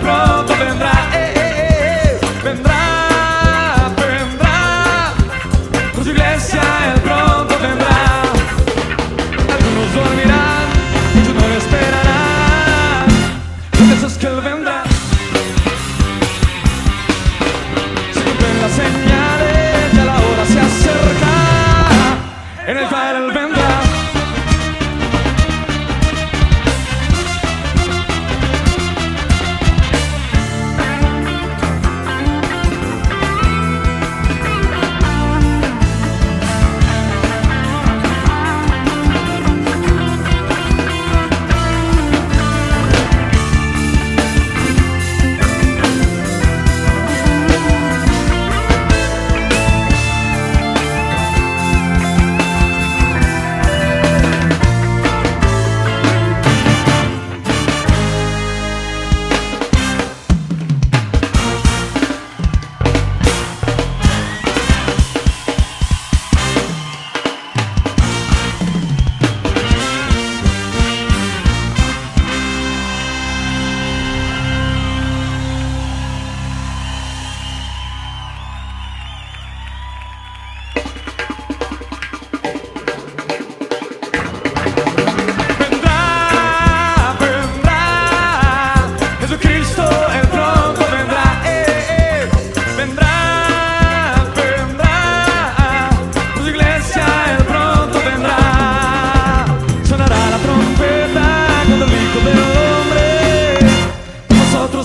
cross.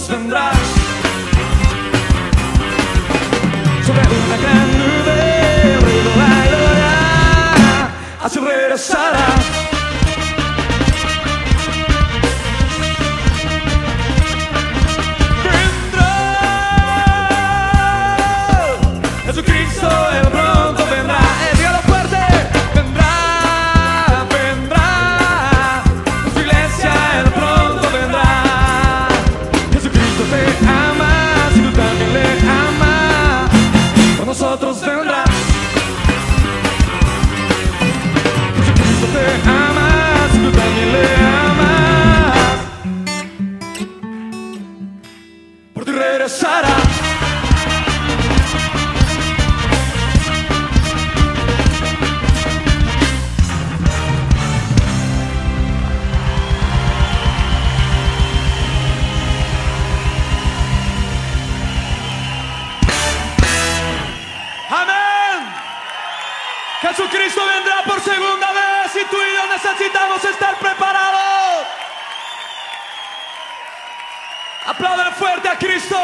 vendrás sobre una gran nube, y así regresarás. Jesucristo vendrá por segunda vez y tú y yo necesitamos estar preparados. Aplaudan fuerte a Cristo.